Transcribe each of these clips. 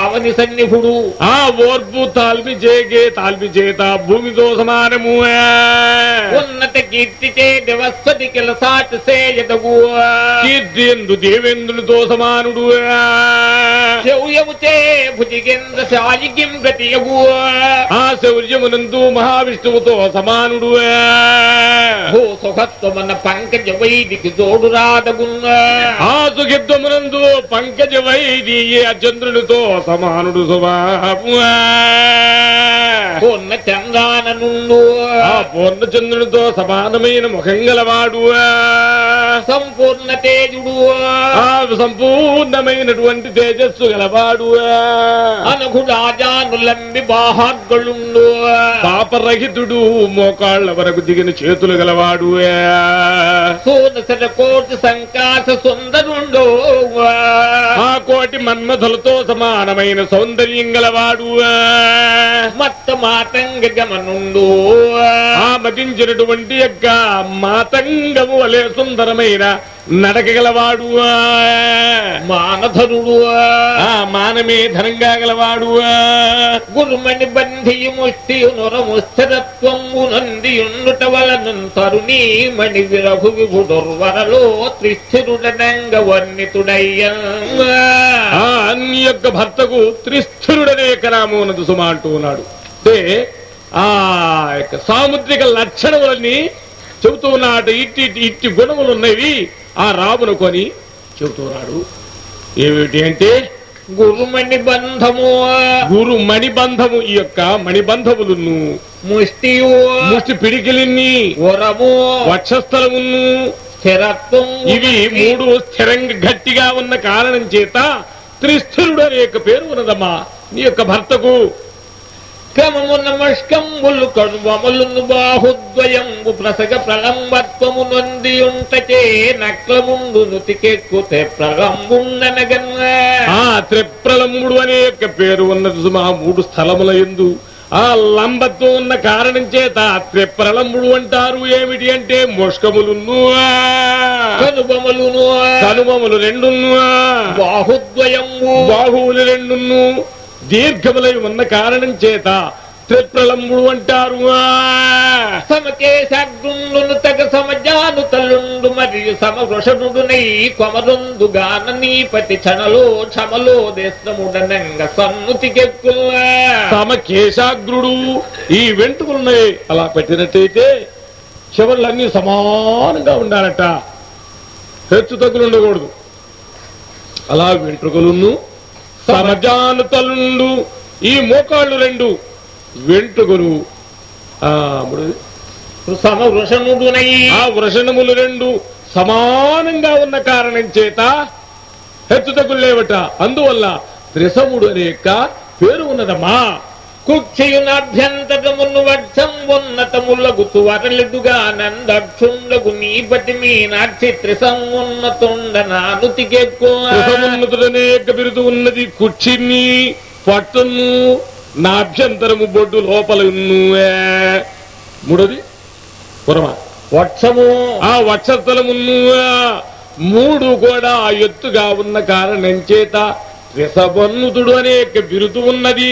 అవని సన్నిహుడు? ఆ ఓర్పు తాల్మి చేగే తాల్మి చేత భూమితో సమానము ఉన్నత కీర్తిచే దేవస్వతి కిలసాటి సేయదగు కీర్తి ఎందు దేవేంద్రునితో సమానుడు శౌర్యముచే భుజిగేంద్ర శాయికిం గతియగు. ఆ శౌర్యమునందు మహావిష్ణువుతో సమానుడు. భూ సుఖత్వమన్న పంకజ వైదికి జోడు రాదగున్న ఆ సుఖిత్వమునందు పంకజ వైది చంద్రునితో సమానుడు స్వభావము పూర్ణ చందాన నుండు ఆ పూర్ణచంద్రునితో సమానమైన ముఖం గలవాడు. సంపూర్ణ తేజుడు. ఆ సంపూర్ణమైనటువంటి తేజస్సు గలవాడు అనఘు రాజానులంబి బాహార్గళుండు పాపరహితుడు మోకాళ్ళ వరకు దిగిన చేతులు గలవాడు కోటి సంకాస సుందరుండు ఆ కోటి మన్మధులతో సమానమైన సౌందర్యం గలవాడు మత్త మాతంగ గమనుండు ఆ మతించినటువంటి యొక్క మాతంగము వలె సుందరమైన నడక గలవాడు మానధరుడు ఆ మానమే ధనంగా గలవాడు గురుమణి బంధియు ముష్టియు నురము స్థిరత్వము వలన మణి విరఘు విభుడుర్వరలో త్రిస్థిరుడనంగ వర్ణితుడయ్య ఆ అన్ని యొక్క భర్తకు త్రిస్థిరుడనే కరామోనదు సుమా అంటూ ఉన్నాడు. అంటే ఆ యొక్క సాముద్రిక లక్షణములన్నీ చెబుతూ ఉన్నాడు ఇట్టి ఇట్టి- గుణములు ఉన్నవి. ఆ రామును కొని చెబుతూ ఉన్నాడు. ఏమిటి అంటే గురుమణి బంధము. గురు మణిబంధము ఈ యొక్క మణిబంధములను ముష్టియు. ముష్టి పిడికిలిన్ని. ఉరము వక్షస్థలమును స్థిరత్వం. ఇవి మూడు స్థిరంగా గట్టిగా ఉన్న కారణం చేత త్రిస్థిరుడు అనే యొక్క పేరు ఉన్నదమ్మా. నీ యొక్క భర్తకు క్రమము నమస్కంబులు కడువములను బాహుద్వయంబు ప్రసగ ప్రళంబత్వము నొందియుంటచే నక్లముండు నుతికెక్కుతే ప్రళంబుండనగన్న ఆ త్రిప్రలముడు అనే యొక్క పేరు ఉన్నది సుమా మూడు స్థలముల ఎందు. ఆ లంబత్వం ఉన్న కారణం చేత త్రిప్రలముడు అంటారు ఏమిటి అంటే ముష్కములును కనుబొమలును. కనుమములు రెండును బాహుద్వయంబు. బాహువులు రెండును దీర్ఘములై ఉన్న కారణం చేత త్రిప్రలంబుడు అంటారు. సమకేశాగ్రుండును తగ సమజాను తల్లుండు మరియు సమవృషణుడునై కొమరుందు గాన నీపతి క్షణలో క్షమలో దేశముడనంగ సన్నుతికెక్కు తమ కేశాగ్రుడు ఈ వెంట్రుకలున్నాయి. అలా పెట్టినట్టయితే చివర్లన్నీ సమానంగా ఉండాలట. హెచ్చు తగ్గులు ఉండకూడదు. అలా వెంట్రుకలును సమజాను తలుండు ఈ మోకాళ్ళు రెండు వెంట్రుకలు. సమవృషణుడునై. ఆ వృషణములు రెండు సమానంగా ఉన్న కారణం చేత హెచ్చు తగ్గులు లేవట. అందువల్ల త్రిసముడు అనే యొక్క పేరు ఉన్నదమ్మా. కుక్షయునాభ్యంతరమును వక్షం ఉన్నతములగు వరలెదుగా నందక్షుండగు నీపటి మీనాక్షి త్రిసమున్నతుండ నానుతికెక్కు కృతమున్నతుడనే యొక్క బిరుదు ఉన్నది కుర్చీని పట్టును నా అభ్యంతరము బొడ్డు లోపల. మూడోది పురమా వక్షము ఆ వక్షస్థలమును మూడు కూడా ఎత్తుగా ఉన్న కారణం చేత రిసబన్నుతుడు అనే యొక్క బిరుదు ఉన్నది.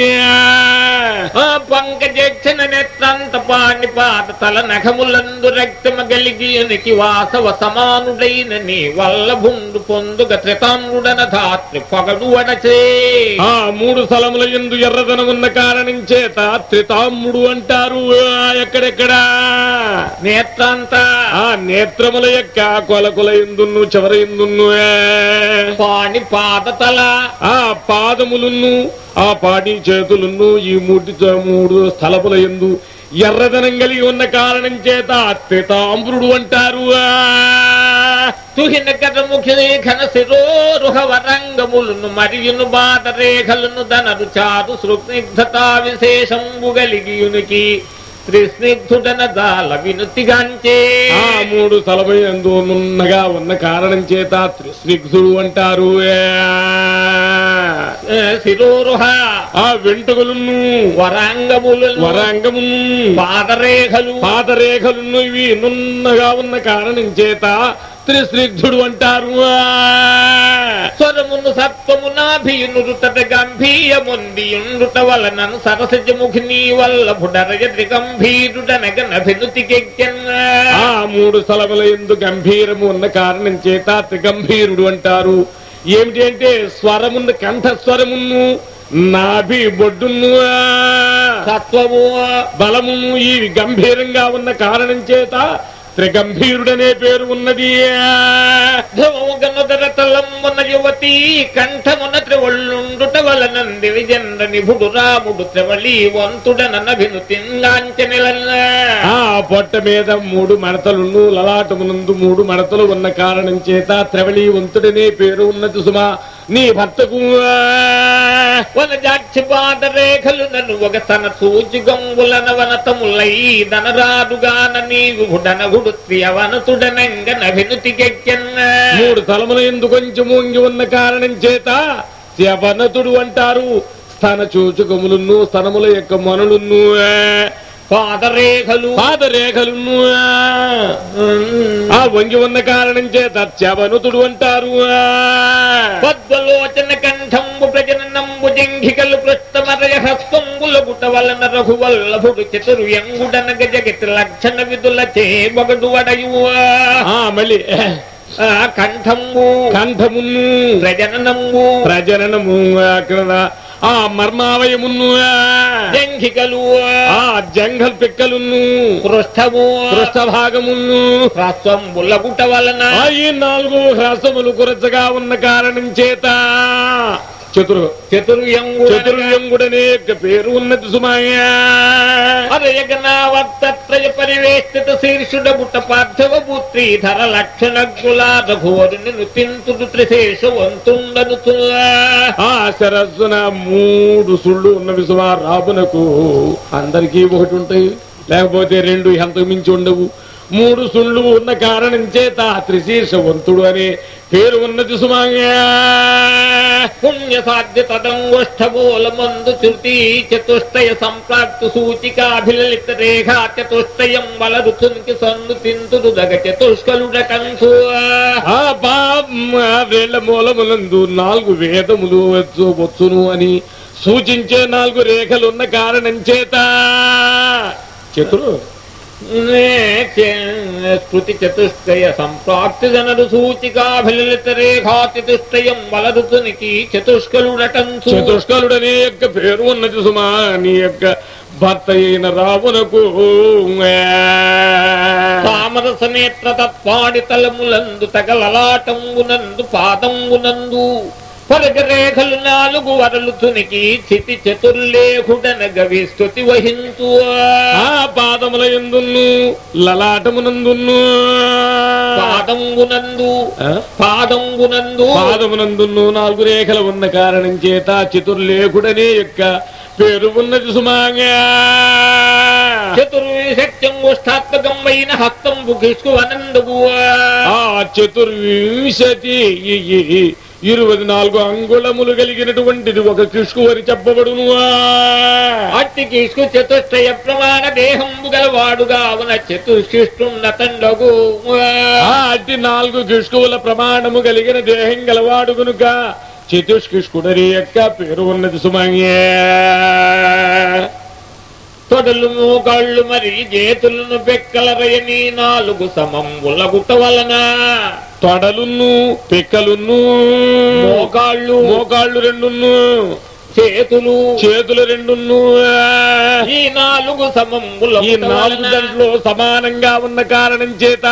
పంకజక్షణ నెత్రంత పాణి పాత తల నఖములందు రక్తమ గలిగియునికి వాసవ సమానుడైన నీ వల్లభుండు పొందుగ త్రితాంగుడన ధాత్రి పగడు అడచే ఆ మూడు స్థలముల ఎందు ఎర్రదనం ఉన్న కారణం చేత త్రితామ్ముడు అంటారు. ఎక్కడెక్కడ? నేత్రాంత. ఆ నేత్రముల యొక్క కొలకుల ఎందును చివర ఎందును పాణి పాద తల ఆ పాదములను ఆ పాటి చేతులను ఈ మూడు మూడు స్థలముల ఎందు ఎర్రదనం కలిగి ఉన్న కారణం చేత త్రితాంబురుడు అంటారు. తుహిన కథ ముఖిరేఖన శిరోరుహ వరంగములను మరియును బాధ రేఖలను దనరు చారు సృగ్నిగ్ధతా విశేషంబు గలిగియునికి. త్రిస్నిగ్ధుడన దాల వినుతిగాంచే ఆ మూడు స్థలము ఎందు నున్నగా ఉన్న కారణం చేత త్రిస్నిగ్ధుడు అంటారు. శిరోరుహ. ఆ వెంట్రుకలను వరాంగములను వరాంగమును పాదరేఖలు పాదరేఖలను ఇవి నున్నగా ఉన్న కారణం చేత త్రిస్నిగ్ధుడు అంటారు. స్వరమును సత్వమునాభియునురుతట గంభీయముందియుండుట వలనను సరసజముఖిని వల్ల బుడరయతి గంభీరుడనగనభినుతికెక్కెన్ ఆ మూడు స్థలముల ఎందు గంభీరము ఉన్న కారణం చేత త్రిగంభీరుడు అంటారు. ఏమిటి అంటే స్వరమున్న కంఠస్వరమును నాభి బొడ్డును సత్వము బలమును ఈ గంభీరంగా ఉన్న కారణం చేత త్రిగంభీరుడనే పేరు ఉన్నది. ధ్రువము యువతి కంఠమున త్రివళ్ళుండుట వలనంది విజండ నిభుడు రాముడు త్రివళి వంతుడనభిను తింగాంచనిలన్న ఆ పొట్ట మీద మూడు మడతలుండు లలాటమునందు మూడు మడతలు ఉన్న కారణం చేత త్రివళి వంతుడనే పేరు ఉన్నది సుమా. నీ భర్తకు వనజాక్షి పాదరేఖలు నన్ను ఒక తన సూచి గంగులన వనతములై ధనరాదుగాన నీవు గుడనగుడు త్రియవనతుడనంగ నభినుతికెక్కెన్న మూడు తలములు ఎందు కొంచెం మూంగి ఉన్న కారణం చేత త్యవనతుడు అంటారు. స్థన చూచుకములున్ను స్థనముల యొక్క మొనలున్ను పాదరేఖలు. పాదరేఖలున్ను. ఆ వంగి ఉన్న కారణం చేత చవనుతుడు అంటారు. పద్మలోచన కంఠంబు ప్రజననంబు జంఘికలు పృష్టమరయ హస్తంబుల గుట వలన రఘువల్లభుడు చతుర్యంగుడన గజగతి లక్షణ విధుల వడయు ఆ మళ్ళీ. కంఠంబు. కంఠమును ప్రజననంబు. ప్రజననము. అక్కడ ఆ మర్మావయమును జంఘికలు ఆ జంగల్ పిక్కలును పృష్ఠము. పృష్ఠభాగమును హ్రస్వంబుల గుట వలన ఆ ఈ నాలుగు హ్రసములు కురచగా ఉన్న కారణం చేత చతురు చతుర్యంగుడన చతుర్యంగుడనే పేరు ఉన్నది సుమాయ అరయగనావర్తత్రయ పరివేష్టిత శీర్షుడ బుట్ట పార్థవ పుత్రి ధర లక్షణ గులాదఘోరుని నుతింతుడు త్రిశేష వంతుండను ఆ సరస్సున మూడు సుళ్ళు ఉన్నవి సుమా రాబునకు అందరికీ ఒకటి ఉంటాయి. లేకపోతే రెండు ఎంతకు మించి ఉండవు. మూడు సుళ్ళు ఉన్న కారణం చేత త్రిశీర్షవంతుడు అనే పేరు ఉన్నది సుమాంగా పుణ్య సాధ్య తదంగోష్ఠగోల మందు శృతి చతుష్టయ సంప్రాప్తు సూచికాభిలలిత రేఖా చతుష్టయం వలరుచునికి సన్ను తింతుడు దగ చతుష్కలుడ కంసు వేళ్ళ మూలములందు నాలుగు వేదములు వచ్చు వచ్చును అని సూచించే నాలుగు రేఖలున్న కారణం చేత. చతురు. చతుష్టయ సంప్రాప్తి జనరు సూచికాభిలలిత రేఖా చతుష్టయం వలరుచునికి చతుష్కలుడటంచు చతుష్కలుడనే యొక్క పేరు ఉన్నది సుమా నీ యొక్క భర్త అయిన రామునకు తామరస నేత్ర తత్వాడి తలములందు తగలలాటంబునందు పాదంబునందు. పరగరేఖలు నాలుగు వరలు తునికి చితి చతుర్లేఖుడన గవి స్తుతి వహించు ఆ పాదముల ఎందును లలాటమునందును పాదంబునందు ఆ? పాదంబునందు. పాదమునందును నాలుగు రేఖలు ఉన్న కారణం చేత చతుర్లేఖుడనే యొక్క పేరు ఉన్నది సుమాంగా. చతుర్విశక్త్యంగుష్టాత్మకమైన హస్తంబు కిష్కు అనందగు ఆ చతుర్వింశతి ఇరవై నాలుగు అంగుళములు కలిగినటువంటిది ఒక కిష్కు అని చెప్పబడును. అట్టి కిష్కు చతుష్టయ ప్రమాణ దేహంబు గలవాడుగా ఉన్న చతుశిష్టున్న తండగు ఆ అట్టి నాలుగు కిష్కువుల ప్రమాణము కలిగిన దేహం గలవాడు కనుక చతుష్కిష్కుడరి యొక్క పేరు ఉన్నది సుమంగే తొడలు మోకాళ్ళు మరి చేతులను పెక్కలరయని నాలుగు సమంబుల గుట్ట వలన. తొడలున్ను పిక్కలున్ను మోకాళ్ళు మోకాళ్ళు రెండున్ను. చేతులు. చేతులు రెండున్ను. ఈ నాలుగు సమంబుల ఈ నాలుగు దాంట్లో సమానంగా ఉన్న కారణం చేత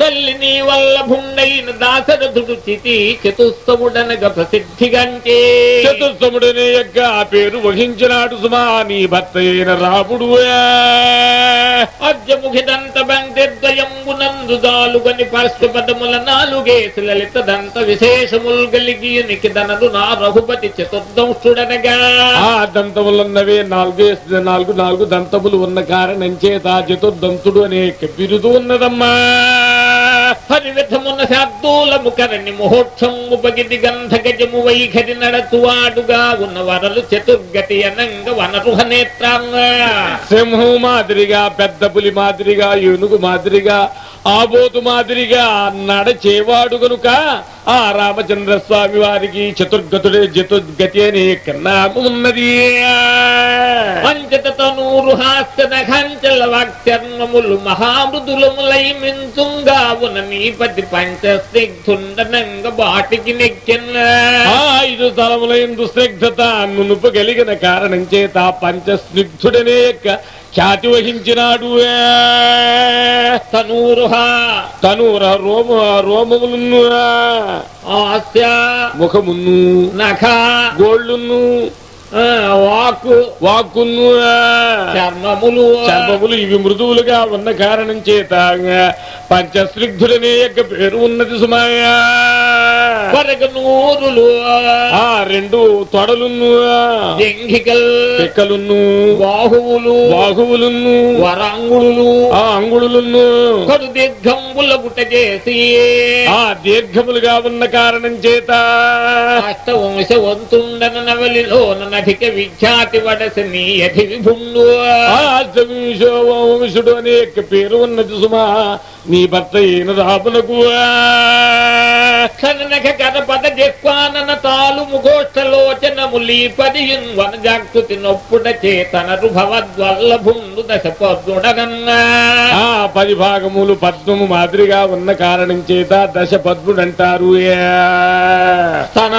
తల్లి నీ వల్ల భుండైన దాశరథుడు చితి చతుస్తవుడనగ ప్రసిద్ధిగంటే. చతుర్సముడనే యొక్క ఆ పేరు వహించినాడు సుమా నీ భర్త అయిన రాముడు. అద్యముఖిదంత బంతిద్వయంబునందు దాలుగని పార్శ్వపదముల నాలుగేసి లలిత దంత విశేషముల్ కలిగి నికిదనదు నా రఘుపతి చతుర్దంశుడనగా. ఆ దంతములున్నవే నాలుగే నాలుగు నాలుగు దంతములు ఉన్న కారణం చేత చతుర్దంతుడు అనే బిరుదు ఉన్నదమ్మా. హరి విధమున శార్దూలము కరణి ముహూర్తము పగిది గంధ గజము వైఖరి నడతువాడుగా ఉన్న వరలు చతుర్గతి అనంగ వనరుహ నేత్రాంగ. సింహం మాదిరిగా పెద్ద పులి మాదిరిగా ఏనుగు మాదిరిగా ఆబోతు మాదిరిగా నడచేవాడు గనుక ఆ రామచంద్ర స్వామి వారికి చతుర్గతుడే చతుర్గతి అనే నామం ఉన్నది పంచత తనూరు హాస్య వాక్చర్మములు మహామృదులములై మించుంగా ఉన్న నీపతి పంచ బాటికి నెక్కిన. ఐదు తలములైన దుస్నిగ్ధత నునుపు కలిగిన కారణం చేత పంచస్నిగ్ధుడనే యొక్క ఖ్యాతి వహించినాడు తనూరుహ తను రోమ రోమములను హాస్య ముఖమును నఖ గోళ్ళును ఆ, వాకు వాక్కును చర్మములు చర్మములు ఇవి మృదువులుగా ఉన్న కారణం చేత పంచస్నిగ్ధుడనే యొక్క పేరు ఉన్నది సుమాయా నూరులు ఆ రెండు తొడలును జంఘికల్ చెక్కలును బాహువులు బాహువులును వరాంగుళులు ఆ అంగుళులును కడు దీర్ఘంబుల గుట్ట చేసి ఆ దీర్ఘములుగా ఉన్న కారణం చేత అష్టవంశ వంతుండన నవలిలోన నధిక విఖ్యాతి వడసి నీ అధి విభుండు. ఆ అష్టవింశో వంశుడు అనే యొక్క పేరు ఉన్నది సుమా. నీ భర్త ఈయన రామునకు క్షణనక కనపద జిహ్వానన తాలు ముఖోష్టలోచనములి పదియున్ వన జాగృతి నొప్పుడ చేతనరు భవద్వల్లభుండు దశ ఆ పది భాగములు పద్మము మాదిరిగా ఉన్న కారణం చేత దశ పద్ముడంటారు తన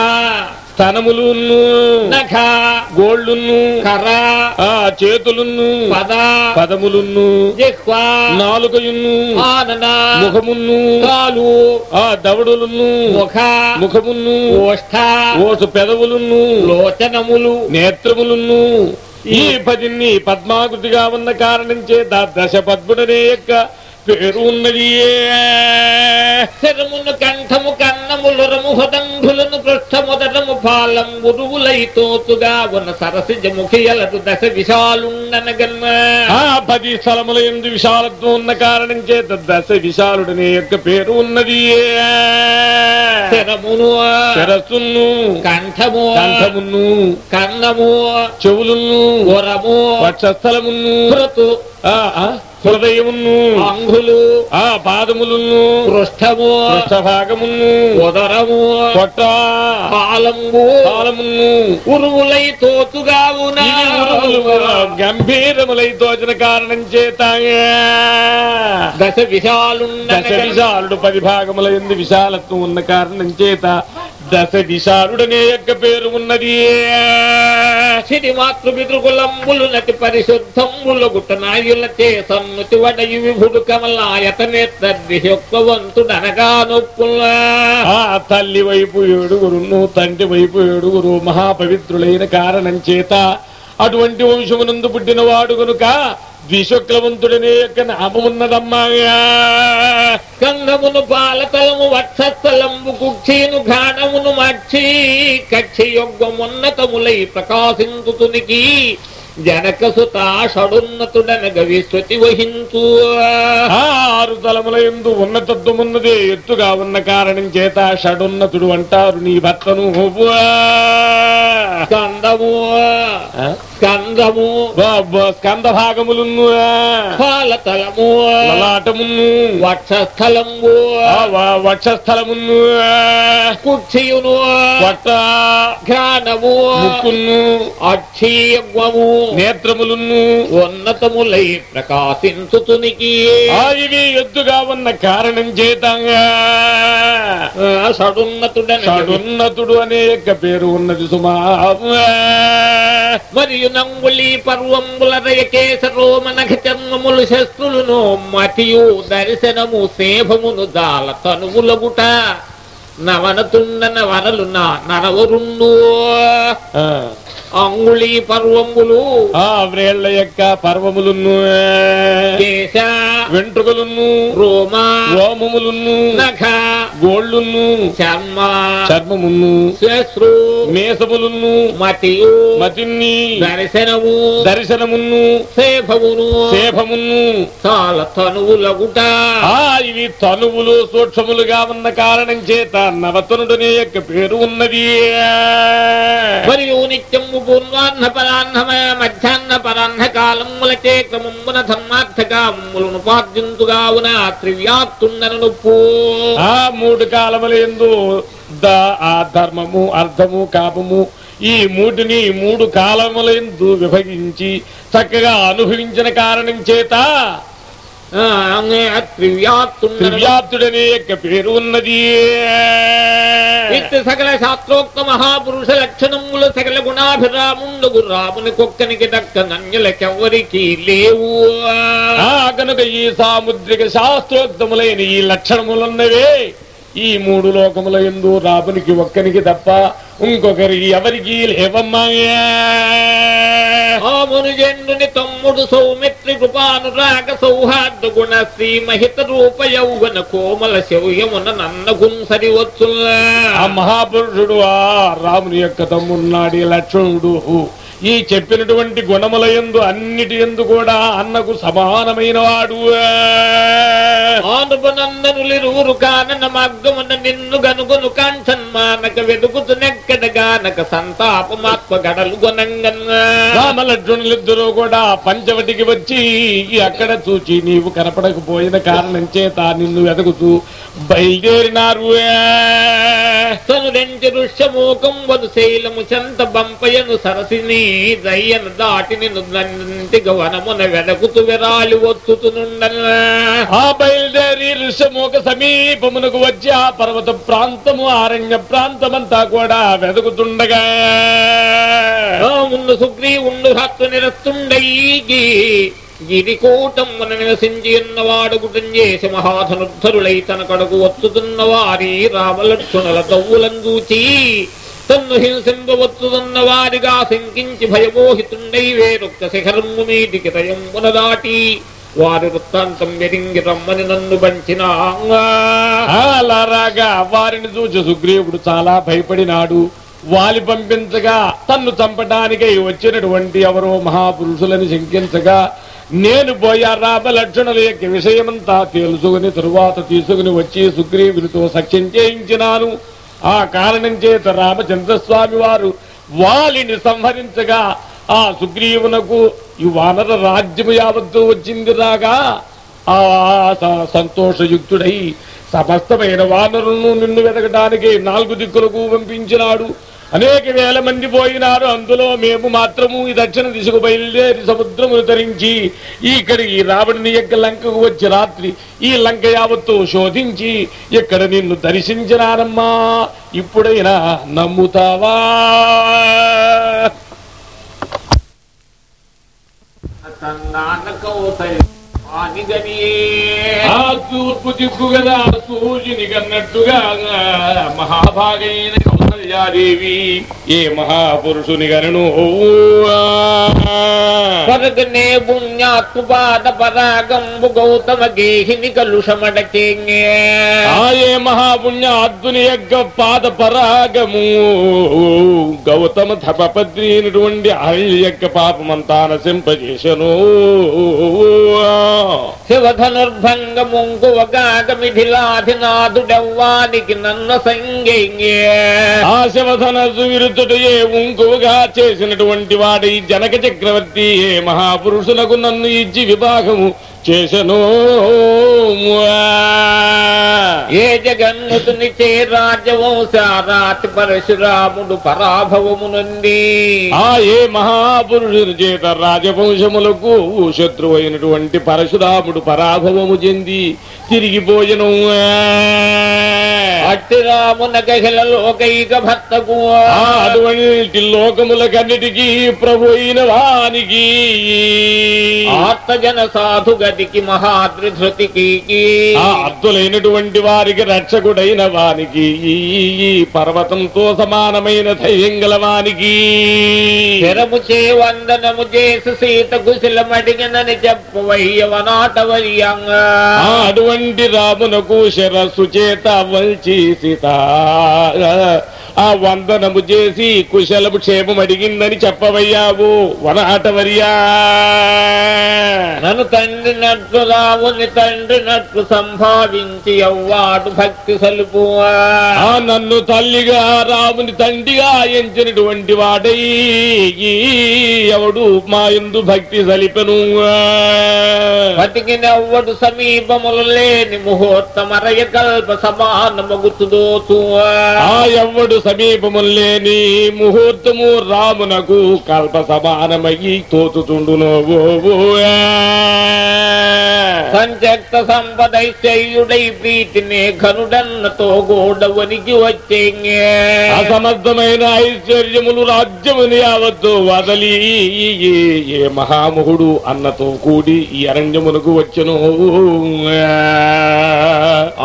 స్తనములును నఖ గోళ్ళును కర ఆ చేతులును పద పదములును నాలుకయును ఆనన ముఖమును కాలు ఆ దవడులును ముఖ ముఖమును ఓష్ఠ ఓటు పెదవులును లోచనములు నేత్రములును ఈ పదిన్ని పద్మాకృతిగా ఉన్న కారణం చేత దశ పద్ముడనే యొక్క పేరు ఉన్నది శరమును కంఠము కన్నములురము హృదంభులను పృష్ఠముదరము పాలం గురువులై తోతుగా ఉన్న సరసిజ ముఖియలదు దశ విశాలుండనగన్న ఆ పది స్థలముల ఎందు విశాలత్వం ఉన్న కారణం చేత దశ విశాలుడనే యొక్క పేరు ఉన్నది శరమును శిరస్సును కంఠము కంఠమును కన్నము చెవులును ఉరము వక్షస్థలమును. హృదయమును అంగులు ఆ పాదములను పృష్ఠము పృష్ఠభాగమును ఉదరము పొట్ట కాలంబు కాలమును ఉరువులై తోతుగా గంభీరములై తోచిన కారణం చేత దశ దశ విశాలుండనగన్న విశాలుడు పది భాగముల ఎందు విశాలత్వం ఉన్న కారణం చేత దశ విశాలుడనే యొక్క పేరు ఉన్నది. సిరి మాతృపితృకులంబులు నటి పరిశుద్ధంబుల గుట్టనాయుల చే సన్నుతి వడయు విభుడు కమలాయత నేత్రదిశొక్కవంతుడనగా నొప్పుల. ఆ తల్లి వైపు ఏడుగురును తండ్రి వైపు ఏడుగురు మహాపవిత్రులైన కారణం చేత అటువంటి వంశమునందు పుట్టిన వాడు గనుక ద్విశుక్లవంతుడనే యొక్క నామమున్నదమ్మా గంధమును పాలతలము వక్షస్థలంబు కుక్షీను ఘాణమును మార్చి కక్షి యొగ్గమున్నతములై ప్రకాశించుతునికి జనక సుత షడున్నతుడనగ విశ్వతి వహించు ఆరు తలముల ఎందు ఉన్నతత్వమున్నదే ఎత్తుగా ఉన్న కారణం చేత షడున్నతుడు అంటారు నీ భర్తను. స్కందము? స్కందము. స్కంద భాగములును పాలతలము. లలాటమును వక్షస్థలంబు ఆ వ- వక్షస్థలమును కుక్షియును పొట్ట ఘ్రాణము. ముక్కును అక్షీయము నేత్రములును ఉన్నతములై ప్రకాశించుతునికి. ఇవి ఎత్తుగా ఉన్న కారణం చేత సడున్నతుడని షడున్నతుడు అనే యొక్క పేరు ఉన్నది సుమా. మరియు నంగులి పర్వంబుల రయకేశరోమనఖ చర్మములు శస్త్రులను మతియు దర్శనము సేభమును దాల తనువులగుట. నవనతుండన వరలు నా నరవరుండు ఆ, అంగుళీ పర్వంబులు ఆ వ్రేళ్ళ యొక్క పర్వములును కేశ. వెంట్రుకలును రోమ. రోమములును నఖ. గోళ్ళును చర్మ. చర్మమును శశ్రు మేసములును మతియు మతిని దర్శనము. దర్శనమును సేభమును శేభమును చాలా తనువులగుట. ఆ ఇవి తనువులు సూక్ష్మములుగా ఉన్న కారణం చేత నవతనుడనే యొక్క పేరు ఉన్నది. మరియు నిత్యము పూర్వాహ్న పరాహ్నమయ మధ్యాహ్న పరాహ్న కాలములచే క్రమమున ధర్మార్థకాములను పార్జింతుగావున త్రివ్యాప్తుండను నొప్పు ఆ మూడు కాలముల ఎందు ద ఆ ధర్మము అర్థము కాపము ఈ మూటిని మూడు కాలములందు విభజించి చక్కగా అనుభవించిన కారణం చేత త్రివ్యాప్తుండను యొక్క పేరు ఉన్నది సకల శాస్త్రోక్త మహాపురుష లక్షణములు సకల గుణాభిరాముండు రాముని కుక్కనికి దక్క నన్యులకెవ్వరికి లేవు కనుక ఈ సాముద్రిక శాస్త్రోక్తములైన ఈ లక్షణములున్నవే ఈ మూడు లోకముల ఎందు రామునికి ఒక్కనికి తప్ప ఇంకొకరికి ఎవరికి లేవమ్మా. ఆ మునిజనుని తమ్ముడు సౌమిత్రి కృపానురాగ సౌహార్ద గుణ శ్రీ మహిత రూప యౌవన కోమల శౌర్యమున నన్నగుం సరివచ్చు ఆ మహాపురుషుడు ఆ రాముని యొక్క తమ్మున్నాడు లక్ష్మణుడు. ఈ చెప్పినటువంటి గుణముల ఎందు అన్నిటి ఎందు కూడా అన్నకు సమానమైన వాడు ఆనుపనందనులిరువురు కానన మగ్గమున నిన్ను గనుగొను కాంచన్మానక వెదుకుతు నెక్కడ గానక సంతాపమాత్మ గడలు గొనంగన్నా రామలక్ష్మణులిద్దరూ కూడా పంచవటికి వచ్చి అక్కడ చూచి నీవు కనపడకపోయిన కారణం చేత నిన్ను వెతుకుతూ బయలుదేరినారు. తనురెంచి ఋష్యమూకం వదు శైలము చెంత బంపయను సరసిని. దయ్యను దాటి నిన్ను నంటిగ వనమున వెదకుతు విరాలి ఒత్తుతునుండన ఆ బయలుదేరి ఋషముఖ సమీపమునకు వచ్చి ఆ పర్వత ప్రాంతము అరణ్య ప్రాంతమంతా కూడా వెతుకుతుండగా ముందు సుగ్రీవుండు హత్తు నిరస్తుండయి గిరికూటమున నివసించి ఉన్నవాడు గుటం చేసి మహాధనుద్ధరులై తన కడకు వత్తుతున్న వారి రామలక్ష్మణుల దవ్వులను చూచి తన్ను హింసింపవచ్చుదన్న వారిగా శంకించి భయమోహితుండై వేరొక్క శిఖరము మీటికి తయం పునదాటి వారి వృత్తాంతం వెరింగి రమ్మని నన్ను బంచిన అలా రాగా వారిని చూచి సుగ్రీవుడు చాలా భయపడినాడు. వాలి పంపించగా తన్ను చంపడానికై వచ్చినటువంటి ఎవరో మహాపురుషులని శంకించగా నేను పోయా రామలక్షణుల యొక్క విషయమంతా తెలుసుకుని తరువాత తీసుకుని వచ్చి సుగ్రీవునితో సఖ్యం చేయించినాను. ఆ కారణం చేత రామచంద్రస్వామి వారు వాలిని సంహరించగా ఆ సుగ్రీవునకు ఈ వానర రాజ్యము యావత్తు వచ్చింది రాగా ఆ సంతోషయుక్తుడై సమస్తమైన వానరులను నిన్ను వెతకడానికి నాలుగు దిక్కులకు పంపించినాడు. అనేక వేల మంది పోయినారు. అందులో మేము మాత్రము ఈ దక్షిణ దిశకు బయలుదేరి సముద్రమును ధరించి ఇక్కడికి రావణుని యొక్క లంకకు వచ్చి రాత్రి ఈ లంక యావత్తు శోధించి ఇక్కడ నిన్ను దర్శించినానమ్మా ఇప్పుడైనా నమ్ముతావా? ఆ తూర్పు దిక్కు కదా సూర్యుని కన్నట్టుగా మహాభాగైన కౌసల్యాదేవి ఏ మహాపురుషుని గనను పరగనే పుణ్యాత్ముపాద పరాగంబు గౌతమ గేహిని కలుషమడకే ఆ ఏ మహాపుణ్య అద్దుని యొక్క పాద పరాగము? గౌతమ ధపపత్ని అయినటువంటి అహల్య యొక్క పాపమంతా నశింపజేశను. శివధనుర్భంగ ముంకువగాగమిథిలాధినాథుడెవ్వానికి నన్న సంగే ఆ శివధనస్సు విరుద్ధుడయే చేసినటువంటి వాడి జనక చక్రవర్తి ఏ మహాపురుషులకు నన్ను ఇచ్చి విభాగము చేసను ఏ జగన్నుతుని చే రాజవంశారాతి పరశురాముడు పరాభవము నుండి. ఆ ఏ మహాపురుషుని చేత రాజవంశములకు శత్రువైనటువంటి పరశురాముడు పరాభవము చెంది తిరిగిపోయను అట్టి రామున గహిల లోకైక భర్తకు. అటువంటి లోకములకన్నిటికీ ప్రభు అయిన వానికి. ఆర్తజన సాధుగ మదికి మహాద్రిధృతికి ఆ అద్దులైనటువంటి వారికి రక్షకుడైన వానికి పర్వతంతో సమానమైన ధైర్యం గల వానికి. శరము చే వందనము చేసి సీత కుశలమడిగినని చెప్పవయ్యవనాటవర్యంగా ఆ అటువంటి రామునకు శిరస్సు చేత వల్చి సీత. ఆ వందనము చేసి కుశలము క్షేమం అడిగిందని చెప్పవయ్యావు. వనాటవర్యా నన్ను తండ్రి నట్లు రావుని తండ్రి నట్లు సంభావించి అవ్వాడు భక్తి సలుపు. ఆ నన్ను తల్లిగా రాముని తండ్రిగా ఎంచినటువంటి వాడై ఎవడు మా ఎందు భక్తి సలిపెను. బతికినవ్వడు సమీపములు లేని ముహూర్తమరయ కల్ప సమానమగుతుదోతు. ఆ ఎవ్వడు సమీపముల్లేని ముహూర్తము రామునకు కల్ప సమానమయ్యి తోచుతుండును సంచక్త సంపదైశ్వర్యుడై ప్రీతిని ఘనుడన్నతో గోడవనికి వచ్చే అసమర్థమైన ఐశ్వర్యములు రాజ్యముని యావత్తు వదలి ఏ మహాముహుడు అన్నతో కూడి ఈ అరణ్యమునకు వచ్చను.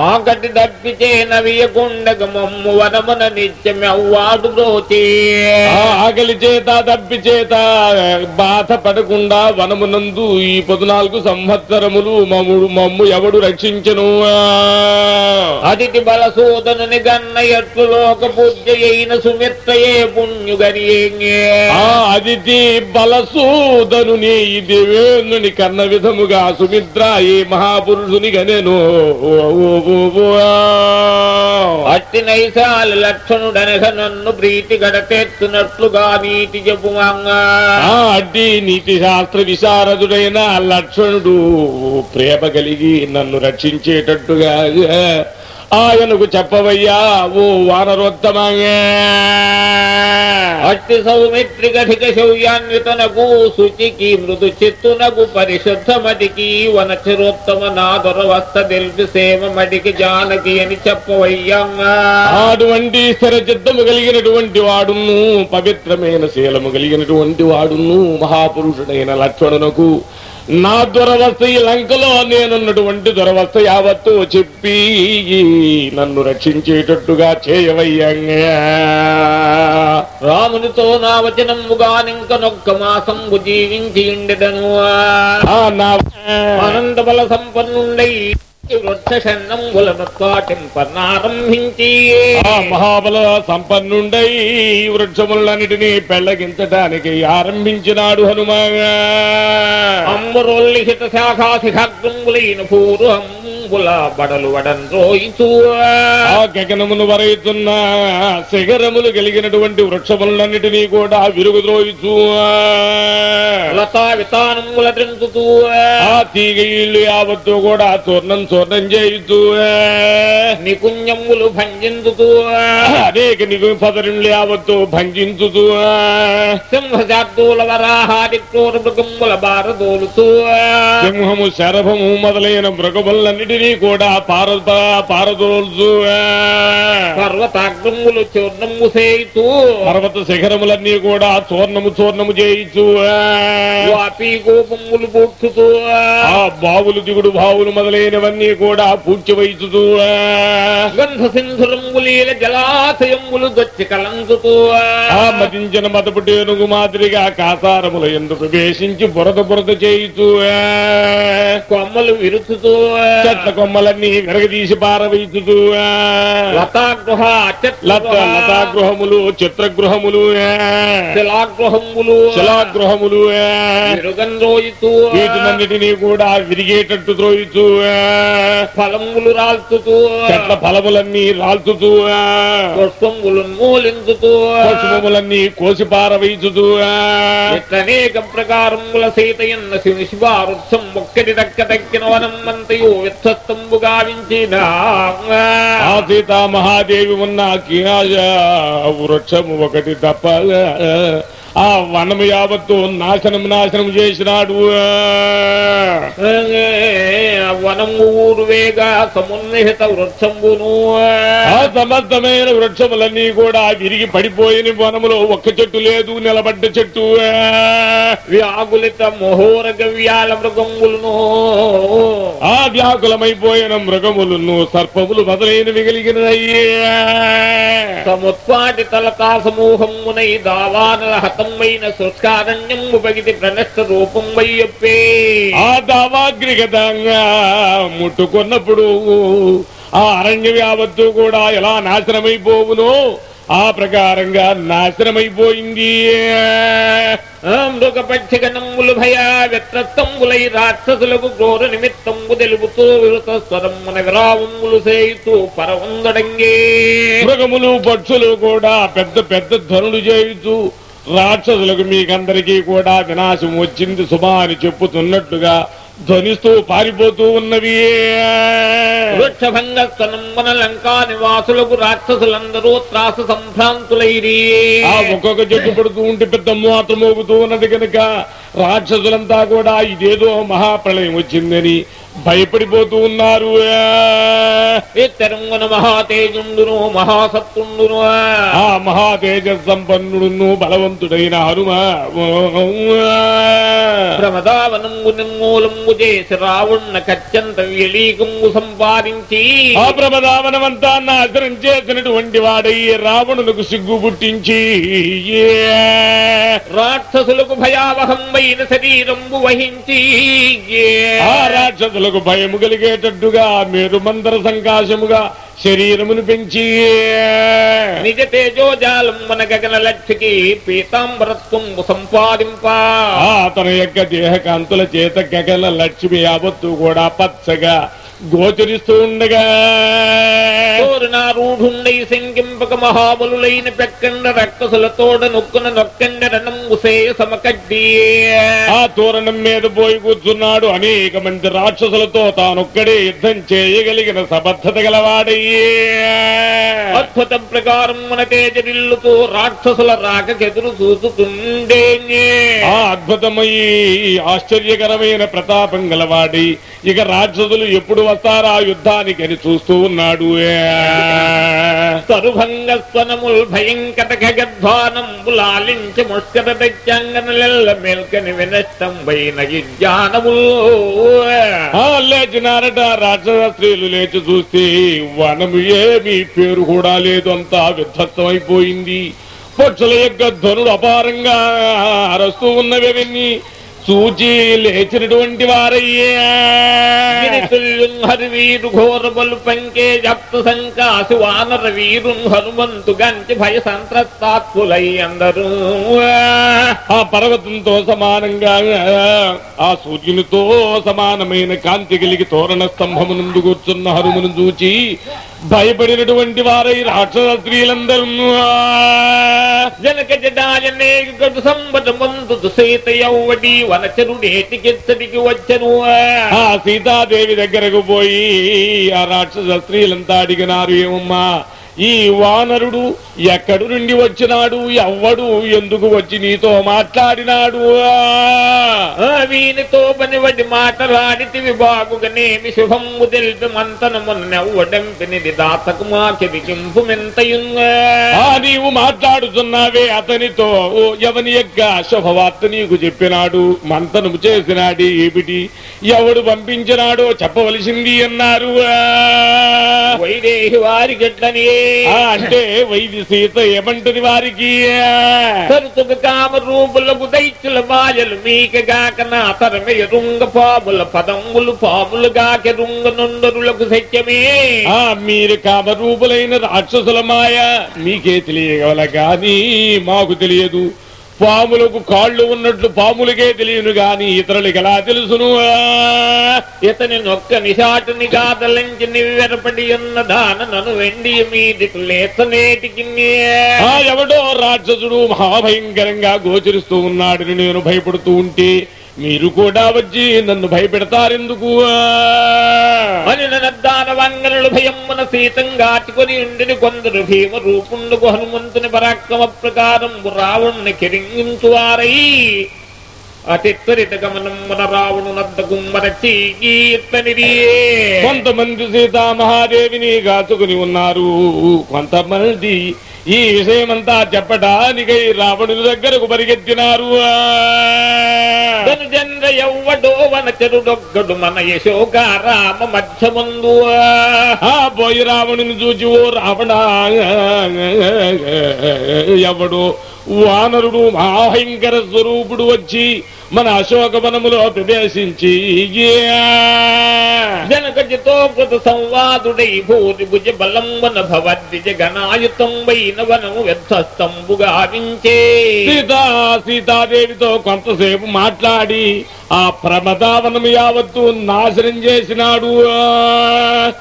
ఆకటి దప్పిచే నవియకుండగ మమ్ము వనమున నిత్య నిత్యమెవ్వాడు ఆకలి చేత దప్పి చేత బాధ పడకుండా వనమునందు ఈ పద్నాలుగు సంవత్సరములు మమ్ముడు మమ్ము ఎవడు రక్షించను? అతిథి బలసూదనుని గన్న ఎట్లు లోక పూజ్య అయిన సుమిత్రయే పుణ్యుగనియే ఆ అదితి బలసూదనుని ఈ దేవేంద్రుని కన్న విధముగా సుమిత్ర ఈ మహాపురుషుని గనెను. అట్టి నైశాల లక్షణుడనగ నన్ను ప్రీతి గడతెత్తునట్లుగా నీతి చెప్పుమంగా అడ్డి నీతి శాస్త్ర విశారదుడైన లక్ష్మణుడు ప్రేమ కలిగి నన్ను రక్షించేటట్టుగా. ఆయనకు చెప్పవయ్యా ఓ వానరోత్తమంగా అట్టి సౌమిత్రికధిక శౌయాన్వితనకు శుచికి మృదు చిత్తునకు పరిశుద్ధమటికి వనచిరోత్తమ నాదొరవస్త తెలిపి సేమమటికి జానకి అని చెప్పవయ్యా. అటువంటి స్థిరచిత్తము కలిగినటువంటి వాడును పవిత్రమైన శీలము కలిగినటువంటి వాడును మహాపురుషుడైన లక్ష్మణునకు నా దురవస్థ ఈ లంకలో నేనున్నటువంటి దురవస్థ యావత్తు చెప్పి నన్ను రక్షించేటట్టుగా చేయవయ్యంగా. రామునితో నా వచనముగానింకనొక్క మాసంబు జీవించి ఉండెదను ఆ నా అనంత బల సంపన్నుండై మహాబల సంపన్నుండై వృక్షములన్నిటినీ పెళ్ళగించటానికి ఆరంభించినాడు హనుమాగా అంబురొల్లిహిత శాఖాశిఖాగ్రంబులైన పూరు అంబుల బడలు వడన్ రోయిచు ఆ గగనమును వరైతున్న శిఖరములు కలిగినటువంటి వృక్షములన్నిటినీ కూడా విరుగుద్రోయిచు. లతా వితానముల ఆ తీగ ఇళ్ళు యావత్తు కూడా చూర్ణం చేయుచు నికుంజములు భంజించుతూ అనేక నిగు పదరులు యావత్తు భంజించుతూ సింహశార్దూల వరాహాది క్రూర మృగముల బారదోలుతూ సింహము శరభము మొదలైన మృగములన్నిటినీ కూడా పార పారదోల్చు పర్వతాగ్రములు చూర్ణము సేయుతూ పర్వత శిఖరములన్నీ కూడా చూర్ణము చూర్ణము చేయించు ఆ బావులు దిగుడు బావులు మొదలైనవన్నీ కూడా పూడ్చి వహించుతూ గంధ సింధురంబులీల జలాశయములు దొచ్చి కలంచుతూ ఆ మదించిన మతపుటేనుగు మాదిరిగా కాసారముల ఎందుకు ప్రవేశించి బురద బురద చేయుచు కొమ్మలు విరుచుతూ చెట్ల కొమ్మలన్నీ విరగదీసి పారవీచుతూ లతాగృహ లత లతాగృహములు చిత్రగృహములు శిలాగృహములు శిలాగృహములు విరుగం రోయితూ వీటినన్నిటినీ కూడా విరిగేటట్టు ద్రోయిచు ఫలములు రాల్చుతూ. చెట్ల ఫలములన్నీ రాల్చుతూ. పుష్పములు మూలించుతూ. పుష్పములన్నీ కోసి పారవీచుతూ ఇట్లనేక ప్రకారముల సీతయన్న శివ శివారుత్సం ఒక్కటి దక్క దక్కిన వనమ్మంతయు విధ్వస్తంబు గావించిన. ఆ సీతా మహాదేవి ఉన్న కిరాజ వృక్షము ఒకటి తప్ప ఆ వనము యావత్తు నాశనం నాశనం చేసినాడు. వనము ఊరువేగా సమున్నిహిత వృక్షంబును. ఆ సమస్తమైన వృక్షములన్నీ కూడా విరిగి పడిపోయిన వనములో ఒక్క చెట్టు లేదు నిలబడ్డ చెట్టు. వ్యాకులిత మహోర గవ్యాల మృగంబులను ఆ వ్యాకులమైపోయిన మృగములను సర్పములు మొదలైన మిగిలిగినయ్యే సముత్పాటి తలకా సమూహమునై దావానల హతమైన శుష్కారణ్యము పగిటి ప్రణష్ట రూపం వయ్యప్పే. ఆ దావాగ్రిగతంగా ముట్టుకున్నప్పుడు ఆ అరణ్య యావత్తు కూడా ఎలా నాశనమైపోవునో ఆ ప్రకారంగా నాశనమైపోయింది. మృగ పక్షిగణములు భయ వ్యత్రస్తంబులై రాక్షసులకు క్రూర నిమిత్తంబు తెలుపుతూ విరుత స్వరమున విరావములు సేయుతూ పరవందడంగే. మృగములు పక్షులు కూడా పెద్ద పెద్ద ధ్వనులు చేయుచు రాక్షసులకు మీకందరికీ కూడా వినాశం వచ్చింది సుమా అని చెప్పుతున్నట్టుగా ధ్వనిస్తూ పారిపోతూ ఉన్నవి. వృక్షభంగ స్వనమ్మన లంకా నివాసులకు రాక్షసులందరూ త్రాసు సంభ్రాంతులైరి. ఆ ఒక్కొక్క చెట్టు పడుతూ ఉంటే పెద్ద మూత మోగుతూ ఉన్నది కనుక రాక్షసులంతా కూడా ఇదేదో మహాప్రళయం వచ్చిందని భయపడిపోతూ ఉన్నారు. తెరంగున మహాతేజుండును మహాసత్తుండును. ఆ మహాతేజ సంపన్నుడును బలవంతుడైన హనుమ. చేసి రావుణ కత్యంత వ్యలీకంబు సంపాదించి ఆ ప్రమదావనమంతా నాశనం చేసినటువంటి వాడయ్యే రావణులకు సిగ్గు పుట్టించి రాక్షసులకు భయావహమైన శరీరంబు వహించి ఆ రాక్షసులకు భయము కలిగేటట్టుగా మీరు మందర సంకాశముగా శరీరమును పెంచి నిజ తేజోజాలం మన గగన లక్ష్మికి పీతాంబరత్వం సంపాదింప. ఆ తన యొక్క దేహకాంతుల చేత గగన లక్ష్మి యావత్తు కూడా పచ్చగా గోచరిస్తూ ఉండగా రూఢుండై శంకింపక మహాబలులైన పెక్కండ రక్కసులతోడ నొక్కున నొక్కండ రణంబు సేయ సమకడ్డి ఆ తోరణం మీద పోయి కూర్చున్నాడు అనేక మంది రాక్షసులతో తానొక్కడే యుద్ధం చేయగలిగిన సమర్థత గలవాడయ్యే. అద్భుత ప్రకారం మన తేజరిల్లుతూ రాక్షసుల రాకకెదురు చూసుతుండే ఆ అద్భుతమయ్యి ఆశ్చర్యకరమైన ప్రతాపం గలవాడి ఇక రాక్షసులు ఎప్పుడు వస్తారా యుద్ధానికి అని చూస్తూ ఉన్నాడు. సరుభంగస్వనముల్ భయంకట ఖగధ్వానంబు లాలించి ముష్కర దత్యాంగనలెల్ల మేల్కని వినష్టం వైన జ్ఞానములు. లేచినారట రాక్షస స్త్రీలు లేచి చూస్తే వనము ఏమీ పేరు కూడా లేదు అంతా అయిపోయింది పక్షుల యొక్క ధ్వనుడు అపారంగా అరస్తూ ఉన్నవన్నీ చూచి లేచినటువంటి వారయ్యా. గిరితుల్యున్ హరివీరు ఘోర బలు పంకే జప్తు సంకాసి వానర వీరున్ హనుమంతు గంచి భయ సంత్రస్తాత్ములై అందరూ. ఆ పర్వతంతో సమానంగా ఆ సూర్యునితో సమానమైన కాంతి కలిగి తోరణ స్తంభము నుండి కూర్చున్న హనుమను చూచి భయపడినటువంటి వారై రాక్షస స్త్రీలందరూ జనక జడాయనే గడు సంబద మందు సీత యౌవడి వనచరుడేటికెత్తడికి వచ్చను? ఆ సీతాదేవి దగ్గరకు పోయి ఆ రాక్షస స్త్రీలంతా అడిగినారు ఏమమ్మా ఈ వానరుడు ఎక్కడి నుండి వచ్చినాడు? ఎవ్వడు ఎందుకు వచ్చి నీతో మాట్లాడినాడు? ఆ! వీనితో పనివడి మాటలాడితివి బాగుగనేమి శుభము తెలిపి మంతనమున్నెవ్వడంపినిది దాతకు మా చెరికింపు మెంతయుంగా ఆ నీవు మాట్లాడుతున్నావే అతనితో. ఓ ఎవని యొక్క శుభవార్త నీకు చెప్పినాడు? మంతనము చేసినాడు ఏమిటి? ఎవడు పంపించినాడో చెప్పవలసింది అన్నారు. వైదేహి వారి గట్లని అంటే వైద్య సీత ఏమంటది వారికి? కామ రూపులకు దైత్యుల మాయలు మీకగాక నా తరమే రుంగ పాముల పదములు పాములు గాక రుంగ నుండరులకు సత్యమే. ఆ మీరు కామరూపులైన రాక్షసుల మాయ మీకే తెలియగల గాని మాకు తెలియదు. పాములకు కాళ్ళు ఉన్నట్లు పాములకే తెలియను గాని ఇతరులకి ఎలా తెలుసును? ఇతని నొక్క నిషాటుని కాదలించి నివ్వెరపడి ఉన్న దాన నను వెండి మీదికి లేతనేటికి ఎవడో రాక్షసుడు మహాభయంకరంగా గోచరిస్తూ ఉన్నాడని నేను భయపడుతూ ఉంటే మీరు కూడా వచ్చి నన్ను భయపెడతారెందుకు? అని నద్దానవంగనులు భయమున సీతంగాచుకొని ఉండిని కొందరు భీమ రూపుండుకు హనుమంతుని పరాక్రమ ప్రకారం రావణ్ణి కిరింగించువారై అతి త్వరిత గమనం మన రావణు నద్దకు మరచి కీర్తనిది కొంతమంది సీతామహాదేవిని కాచుకుని ఉన్నారు. కొంతమంది ఈ విషయమంతా చెప్పడానికై రావణుని దగ్గరకు పరిగెత్తినారు. ధనుజంద్ర ఎవ్వడో వన చెరుడొక్కడు మన యశోక రామ మధ్యమందు. ఆ! పోయి రావణుని చూచి ఓ రావణ ఎవడు వానరుడు మహాభయంకర స్వరూపుడు వచ్చి మన అశోకవనములో ప్రవేశించి జనగజతో కృత సంవాదుడై భూరి భుజ బలం వన భవద్విజ గణాయుతం వైన వనము వ్యర్థస్తంబుగా వించే సీతా సీతాదేవితో కొంతసేపు మాట్లాడి ఆ ప్రమదావనము యావత్తు నాశనం చేసినాడు.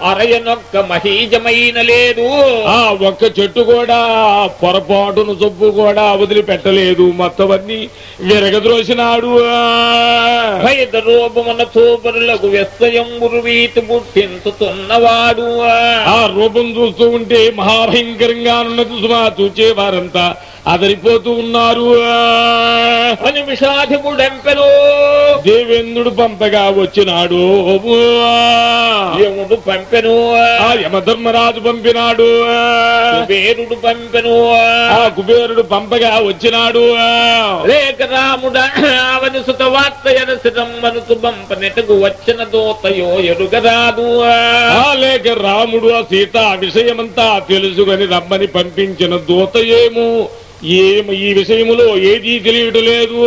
అరయనొక్క మహీజమైన లేదు. ఆ ఒక్క చెట్టు కూడా పొరపాటును చొప్పు కూడా వదిలిపెట్టలేదు. మొత్తం అన్ని విరగద్రోసినాడు. భయద రూపమున చూపరులకు వ్యస్తయంబురు వీతి పుట్టించుతున్నవాడు ఆ రూపం చూస్తూ ఉంటే మహాభయంకరంగా ఉన్నది సుమా చూచేవారంతా. అదరిపోతూ ఉన్నారు. అని విషాధిపుడెంపెను దేవేంద్రుడు పంపగా వచ్చినాడు. యముడు పంపెను? ఆ యమధర్మరాజు పంపినాడు. కుబేరుడు పంపెను. ఆ కుబేరుడు పంపగా వచ్చినాడు. లేక రాముడ అవని సుత వార్త ఎనసిరమ్మనుసు పంపనెటకు వచ్చిన దోతయో ఎరుగరాదు. ఆ లేక రాముడు ఆ సీత విషయమంతా తెలుసుకొని రమ్మని పంపించిన దూత ఏమో ఏం ఈ విషయములో ఏదీ తెలియటం లేదు.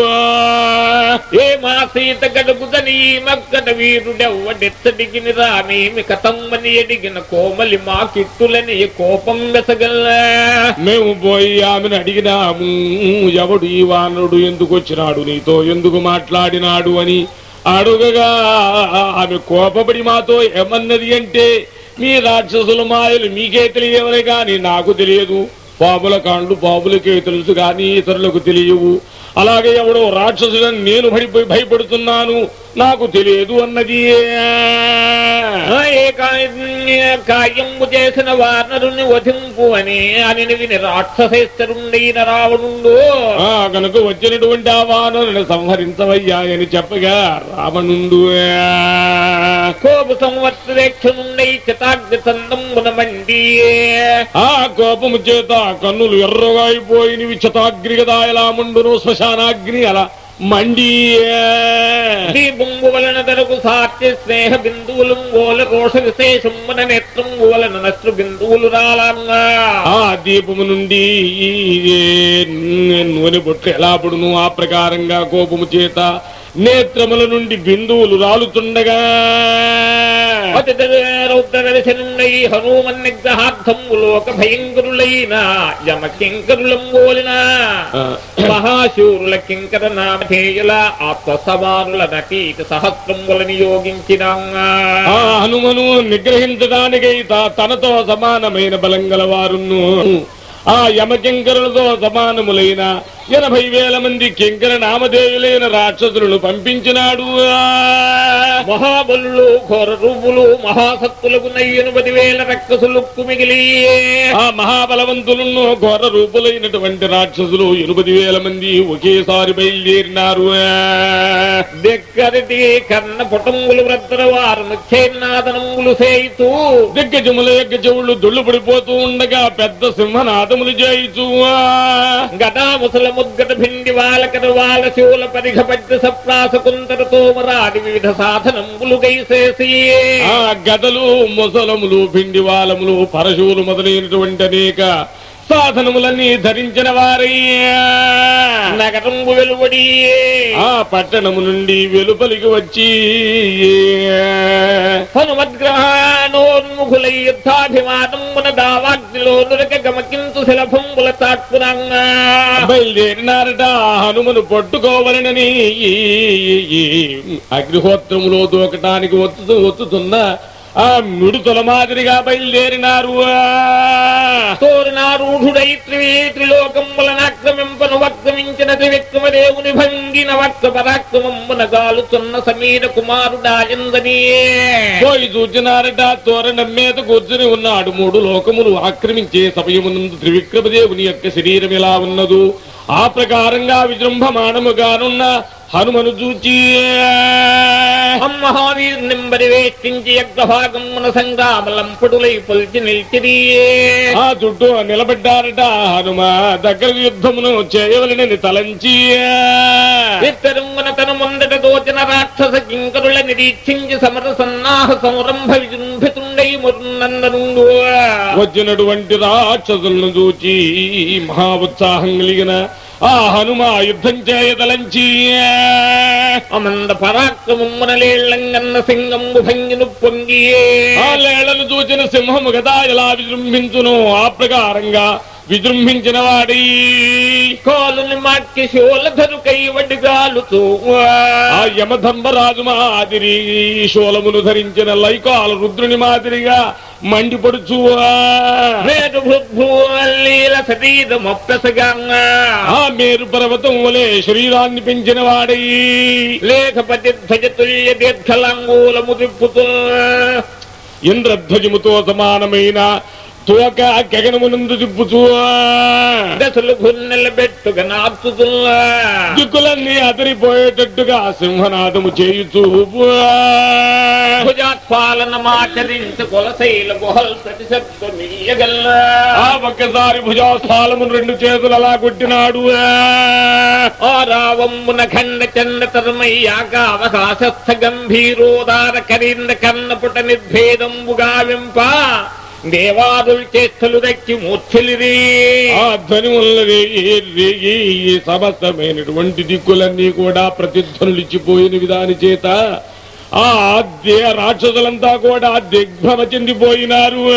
ఏ మా సీత గడుగుదని మగ్గట మక్కన వీరుడెవ్వడెత్తడిగిన రామేమి కథమ్మని ఎడిగిన కోమలి మా కిట్టులని కోపం వెసగల మేము పోయి ఆమెను అడిగినాము ఎవడు ఈ వానరుడు ఎందుకు వచ్చినాడు నీతో ఎందుకు మాట్లాడినాడు అని అడుగగా ఆమె కోపపడి మాతో ఏమన్నది అంటే మీ రాక్షసుల మాయలు మీకే తెలియవలే కానీ నాకు తెలియదు. పాపుల కాండ్లు పాపులకే తెలుసు కానీ ఇతరులకు తెలియవు. అలాగే ఎవడో రాక్షసులను నేను భయపడుతున్నాను. నాకు తెలియదు అన్నది. కార్యము చేసిన వానరుని వధింపు అని అని విని రాక్షసేస్తరుండైన రావణుండు. ఆ కనుక వచ్చినటువంటి ఆ వానరుని సంహరించవయ్యా అని చెప్పగా రావణుండు. కోపు సంవత్సరేక్షనుండై చతాగ్ని సందమున మండి. ఆ కోపము చేత కన్నులు ఎర్రగా అయిపోయినవి. చతాగ్రిగదా ఎలా మండును శ్మశానాగ్ని అలా మండి దీపంబు వలన తనకు సాత్య స్నేహ బిందువులు గోల రోష విశేషమున నేత్రం వలన నష్టు బిందువులు రాలంగా ఆ దీపము నుండి ఈ నూనె బొట్లు ఎలా పడును ఆ ప్రకారంగా కోపము చేత నేత్రముల నుండి బిందువులు రాలుతుండగా అతి రౌద్రదర్శనుండై హనుమన్ నిగ్రహార్థము లోక భయంకరులైన యమ కింకరులం ఆ, మహాశూరుల కింకర నామధేయుల ఆత్మ సమానుల నటీక సహస్రముల నియోగించిన హనుమను నిగ్రహించడానికై తనతో సమానమైన బలం గలవారును ఆ యమకింకరులతో సమానములైన ఎనభై వేల మంది కింకర నామధేయులైన రాక్షసులను పంపించినాడు. మహాబలులు ఘోర రూపులు మహాసత్తులకు నయ్యనుపది వేల రక్కసులు మిగిలి ఆ మహాబలవంతులను ఘోర రూపులైనటువంటి రాక్షసులు ఎనిమిది వేల మంది ఒకేసారి బయలుదేరినారు. దగ్గరది కన్న పుటంగులు వ్రద్దర వారు ముఖ్యనాదనములు సేయితూ దిగ్గజముల యొక్క చెవుళ్ళు దుళ్ళు పడిపోతూ ఉండగా పెద్ద సింహనాదములు చేయిచు గదా ముసల ముద్గట భిండి వాలకర వాల శూల పరిఘ పద్య సప్రాస కుంతర తోమరాది వివిధ సాధనములు గైసేసి. ఆ గదలు ముసలములు పిండి వాలములు పరశువులు మొదలైనటువంటి అనేక సాధనములన్నీ ధరించిన వారయ్యా నగరంబు వెలువడి ఆ పట్టణము నుండి వెలుపలికి వచ్చి హనుమద్గ్రహాణోన్ముఖులై యుద్ధాభిమానమున దావాగ్నిలో నురక గమకింతు శిలభంబుల తాత్పురంగా బయలుదేరినారట హనుమను పట్టుకోవలనని అగ్నిహోత్రములో దూకటానికి ఒత్తు ఒత్తుతున్న ఆ మిడుతల మాదిరిగా బయలుదేరినారు. తోరణారూఢుడై త్రివే త్రిలోకములనాక్రమింపను వక్రమించిన త్రివిక్రమదేవుని భంగిన వక్ర పరాక్రమమున గాలుచున్న సమీర కుమారుడాయందని పోయి చూచినారట తోరణం మీద కూర్చుని ఉన్నాడు. మూడు లోకములు ఆక్రమించే సమయమునందు త్రివిక్రమదేవుని యొక్క శరీరం ఎలా ఉన్నదు? ఆ ప్రకారంగా విజృంభమానముగానున్న హనుమను చూచి మహావీర్నింబరి వేష్టించి యజ్ఞభాగమున సంగ్రామలంపుడులై పొలిచి నిలిచిరియే ఆ చుట్టూ నిలబడ్డారట హనుమ. దగ్గర యుద్ధమును చేయవలనని తలంచి విత్తరుంగున తన ముందట దోచిన రాక్షస కింకరుల నిరీక్షించి సమర సన్నాహ సంరంభ విజృంభితుండై మురునందనుండు వచ్చినటువంటి రాక్షసులను చూచి మహా ఉత్సాహం కలిగిన ఆ హనుమ యుద్ధం చేయదలంచి. అమంద పరాక్రమమున లేళ్ళంగన్న సింగంబు భంగిను పొంగియే. ఆ లేళ్ళను చూచిన సింహము కదా ఎలా విజృంభించును ఆ ప్రకారంగా విజృంభించిన వాడి కాలుని మాట్కి శూలధరు కైవడిగాలుతూ ఆ యమధర్మరాజు మాదిరి శూలమును ధరించిన లైకాల రుద్రుని మాదిరిగా మండిపడుచు ఆ మేరు పర్వతం వలె శరీరాన్ని పెంచిన వాడై. లేఖపతి ధ్వజతుల్య దీర్ఘలాంగూలము తిప్పుతూ. ఇంద్రధ్వజముతో సమానమైన తోక గగనమునందు దశలు దిక్కులన్నీ అదిరిపోయేటట్టుగా సింహనాదము చేయుచూ భుజాత్పాలన మాచరించి కొలశైల గుహల్ ఆ ఒక్కసారి భుజాస్థాలము రెండు చేతులు అలా కొట్టినాడు ఆ. రావమ్మున ఖండ చండ తరమయ్యాక అవకాశస్థ గంభీరోదార కరీంద్ర కన్నపుట నిర్భేదంబుగా వింప. దేవాదులు చేతులు దక్కి మూర్ఛలిరి. ఆ ధ్వని ఉన్నది సమస్తమైనటువంటి దిక్కులన్నీ కూడా ప్రతిధ్వనులు ఇచ్చిపోయిన చేత ఆ రాక్షసులంతా కూడా దిగ్భ్రమ చెందిపోయినారు.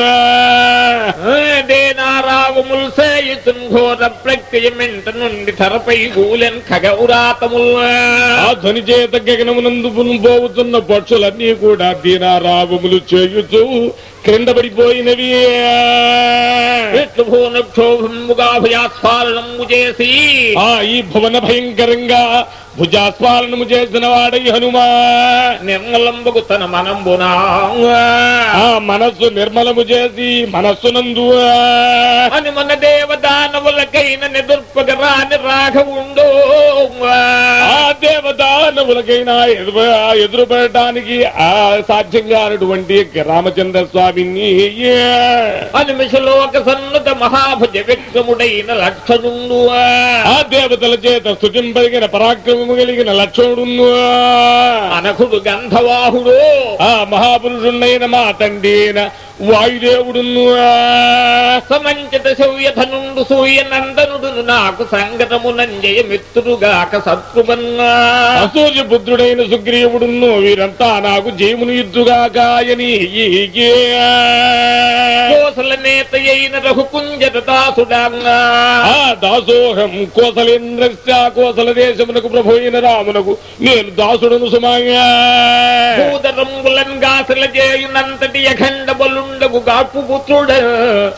దేనారావముల్ సేయుతున్ ఘోర ప్రక్రియమెంట నుండి తరపై గూలెన్ ఖగౌరాతముల్. ఆ. ధ్వని చేత గగనమునందు పోవుతున్న పక్షులన్నీ కూడా దీనారావములు చేయుచు క్రింద పడిపోయినవి. విష్ణుభూన క్షోభముగా భుజాస్ఫాలనము చేసి ఆ ఈ భువన భయంకరంగా భుజాస్వాలనము చేసిన వాడై హనుమా. నిర్మలంబకు తన మనంబునా ఆ మనస్సు నిర్మలము చేసి మనస్సునందు అని మన దేవదానవులకైన నిదుర్పగ రాని రాఘవుండో. ఆ దేవదానవులకైనా ఎదురు ఎదురుపడటానికి ఆ సాధ్యంగా అన్నటువంటి రామచంద్ర స్వామిని. అనిమిషలోక సన్నుత మహాభుజ విక్రముడైన లక్షణుండు ఆ దేవతల చేత స్థుతింపగిన పరాక్రమము కలిగిన లక్ష్మణుడు అనకుడు గంధవాహుడు. ఆ మహాపురుషున్నైన మా తండ్రి వాయుదేవుడును సమంచిత శౌర్యధనుండు సూయ నందనుడు నాకు సంగతమునంజయ మిత్రుగాక శత్రువన్నా అసూర్య పుత్రుడైన సుగ్రీవుడును వీరంతా నాకు జయమును యుద్ధుగాకాయని కోసల నేత అయిన రఘుకుంజత దాసుడాంగా ఆ దాసోహం కోసలేంద్రస్య కోసల దేశమునకు ప్రభు అయిన రామునకు నేను దాసుడను చేయునంతటి అఖండ బలుండగు గాపు పుత్రుడ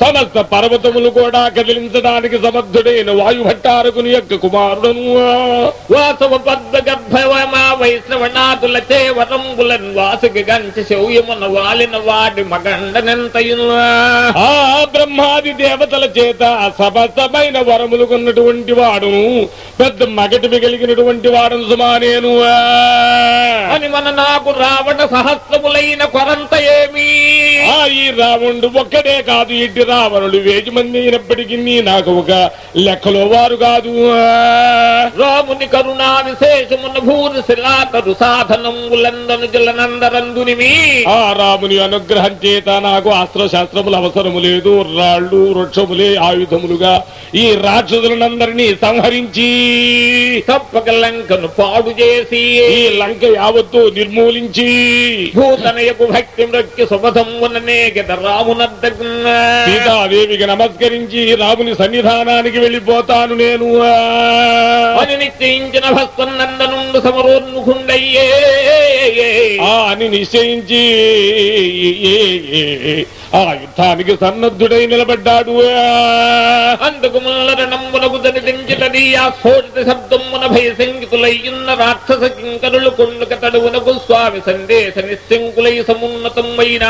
సమస్త పర్వతములు కూడా కదిలించడానికి సమర్థుడైన వాయుభట్టారకుని యొక్క కుమారుడను. వాసవ పద్మ గర్భవమా వైష్ణవనాథుల చేవరంబులన్ వాసుకి గంచి శౌర్యమున వాలిన వాడి మగండనెంతయును. ఆ బ్రహ్మాది దేవతల చేత సమస్తమైన వరములు కొన్నటువంటి వాడును. పెద్ద మగటివి కలిగినటువంటి వాడును సుమానేను అని మన నాకు రావణ సహస్రములైన కొరంత ఏమి? ఆ ఈ రావణుడు ఒక్కడే కాదు ఇట్టి రావణుడు. వేయి మంది అయినప్పటికీ నాకు ఒక లెక్కలో వారు కాదు రాముని కరుణా విశేషమున భూరి శిలాతరు సాధనంబులందను జలనందరందునిమి ఆ రాముని అనుగ్రహం చేత నాకు అస్త్ర శాస్త్రములు అవసరము లేదు. రాళ్ళు వృక్షములే ఆయుధములుగా ఈ రాక్షసులనందరినీ సంహరించి తప్పక లంకను పాడు చేసి ఈ లంక యావత్తు నిర్మూలించి భూతనయకు భక్తి సుపథముననే రామునద్దకున్నా సీతాదేవికి నమస్కరించి రాముని సన్నిధానానికి వెళ్ళిపోతాను నేను. అని నిశ్చయించిన భస్వన్నందనుండు సమరోన్ముఖుండయ్యే. అని నిశ్చయించి ఆ యుద్ధానికి సన్నద్ధుడై నిలబడ్డాడు. అందుకు ముల్లర నంబునకు దరిదించిటది ఆ స్ఫోటిత శబ్దమున భయ సంగితులయ్యున్న రాక్షస కింకరులు కొండుక తడువునకు స్వామి సందేశ నిశంకులై సమున్నతమైన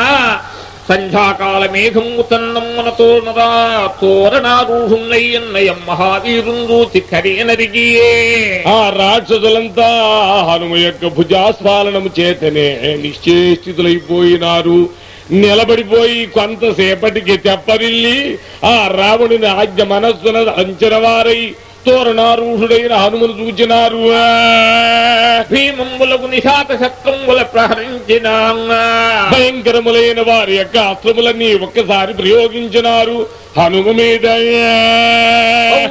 సంధ్యాకాల మేఘము తన్నమ్మన తోరణరా తోరణారూఢున్నయ్యన్నయం మహావీరుందూచి కరేనరిగియే ఆ రాక్షసులంతా హనుమ యొక్క భుజాస్వాలనము చేతనే నిశ్చేష్టితులైపోయినారు నిలబడిపోయి కొంతసేపటికి తెప్పరిల్లి ఆ రావణుని ఆజ్ఞ మనస్సున అంచనవారై తోరణారూఢుడైన హనుమను చూచినారు. భీమంబులకు నిశాత శత్రంబుల ప్రహరించిన. భయంకరములైన వారి యొక్క అస్త్రములన్నీ ఒక్కసారి ప్రయోగించినారు హనుమ మీద.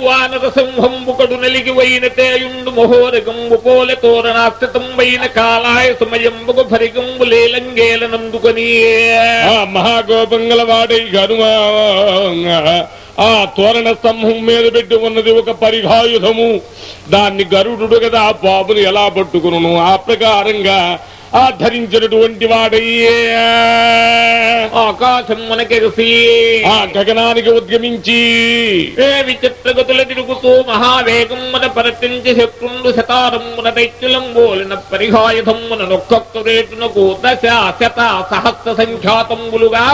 వానర సింహంబుకడు నలిగి వైన తేయుండు మహోరగంబు పోలె తోరణాస్థితం వైన కాలాయ సమయంబుకు భరిగంబు లేలంగేలనందుకొని ఆ మహాగోపంగల వాడై హనుమ ఆ తోరణ స్తంభం మీద పెట్టి ఉన్నది ఒక పరిఘాయుధము. దాన్ని గరుడు కదా ఆ బాబును ఎలా పట్టుకును ఆ ప్రకారంగా ఆ ధరించినటువంటి వాడయ్యే. ఆకాశం మనకెరిసి. ఆ గగనానికి ఉద్గమించి ఏ విచిత్రగతుల తిరుగుతూ మహావేగమున పరతించి శత్రుండు శతారమున దైత్యులంబోలిన పరిహాయుధమ్మున నొక్కొక్క రేటునకు దశ శత సహస్ర సంఖ్యాతంబులుగా.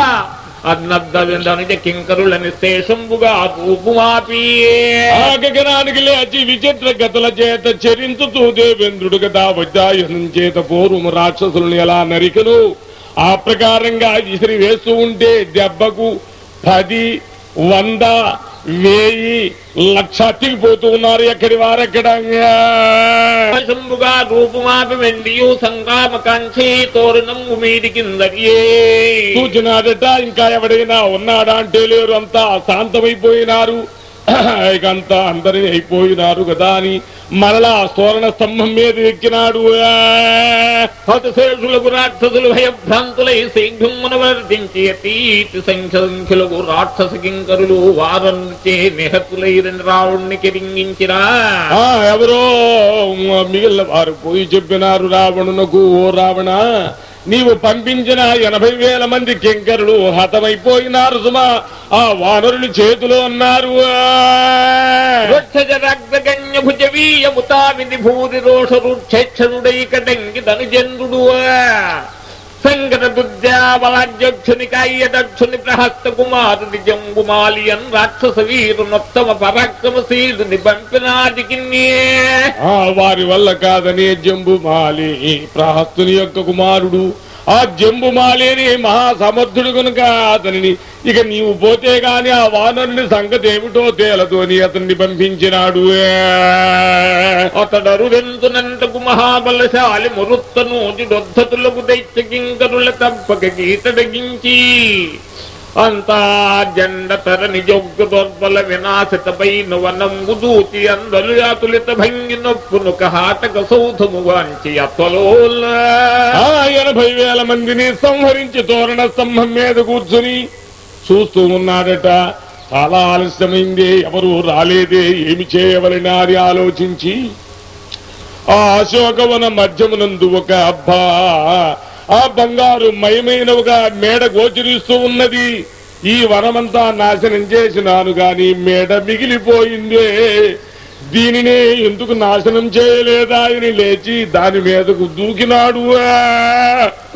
అన్నద్దనిజ కింకరుల నిశేషంబుగా రూపుమాపి. ఆ లేచి విచిత్ర గతుల చేత చరించుతూ దేవేంద్రుడు కదా వజ్రాయుధం చేత పూర్వము రాక్షసులను ఎలా నరికను? ఆ ప్రకారంగా ఇసిరి వేస్తూ ఉంటే దెబ్బకు పది వంద వేయి. లక్ష తిరిగిపోతూ ఉన్నారు ఎక్కడి వారెక్కడ శంభుగా రూపుమాపి వెండియు సంగ్రామ కాంక్షి తోరణము మీది కిందరియే చూచినాడట ఇంకా ఎవడైనా ఉన్నాడా అంటే లేరు. అంతా శాంతమైపోయినారు ఇక అంతా అందరి అయిపోయినారు కదా అని మరలా తోరణ స్తంభం మీద ఎక్కినాడు. హతశేషులకు రాక్షసులు భయభ్రాంతులై శీఘ్రమున వర్ధించి అతీతి సంఖ్య సంఖ్యలకు రాక్షస కింకరులు వారంచే నిహతులైరని రావణ్ణి కిరింగించిరా ఎవరో మిగిలిన వారు పోయి చెప్పినారు రావణునకు ఓ రావణ నీవు పంపించిన ఎనభై వేల మంది కింకరులు హతమైపోయినారు సుమా. ఆ వానరుని చేతిలో ఉన్నారు. భూరి రోష రుక్షేక్షణుడై కడంగి ధనుజంద్రుడు సంగత ప్రహస్త కుమారుని జంబుమాలియన్ రాక్షస వీరునొత్తమ పరాక్రమశీలుని పంపినాదికి ఆ వారి వల్ల కాదనే జంబుమాలి ప్రహస్తుని యొక్క కుమారుడు. ఆ జంబుమాలి అని మహాసమర్థుడు కనుక అతనిని ఇక నీవు పోతే గాని ఆ వానరుని సంగతి ఏమిటో తేలతోని అతన్ని పంపించినాడు. అతడరుడెంతునంతకు మహాబలశాలి మరుత్తనూటి డొద్ధతులకు దైత్య కింకరుల తప్పక గీతడగించి అంతా జండ తరని జొగ్గు దొర్బల వినాశితపైన వనంబు దూతి అందరు అతులిత భంగి నొప్పును కహాటక సౌధము వాంచి అత్వలోల ఎనభై వేల మందిని సంహరించి తోరణ స్తంభం మీద కూర్చుని చూస్తూ ఉన్నాడట. చాలా ఆలస్యమైందే ఎవరు రాలేదే ఏమి చేయవలని అది ఆలోచించి ఆ అశోకవన మధ్యమునందు ఒక అబ్బా ఆ బంగారు మయమైన ఒక మేడ గోచరిస్తూ ఉన్నది. ఈ వనమంతా నాశనం చేసినాను గాని మేడ మిగిలిపోయిందే. దీనినే ఎందుకు నాశనం చేయలేదా అని లేచి దాని మీదకు దూకినాడు.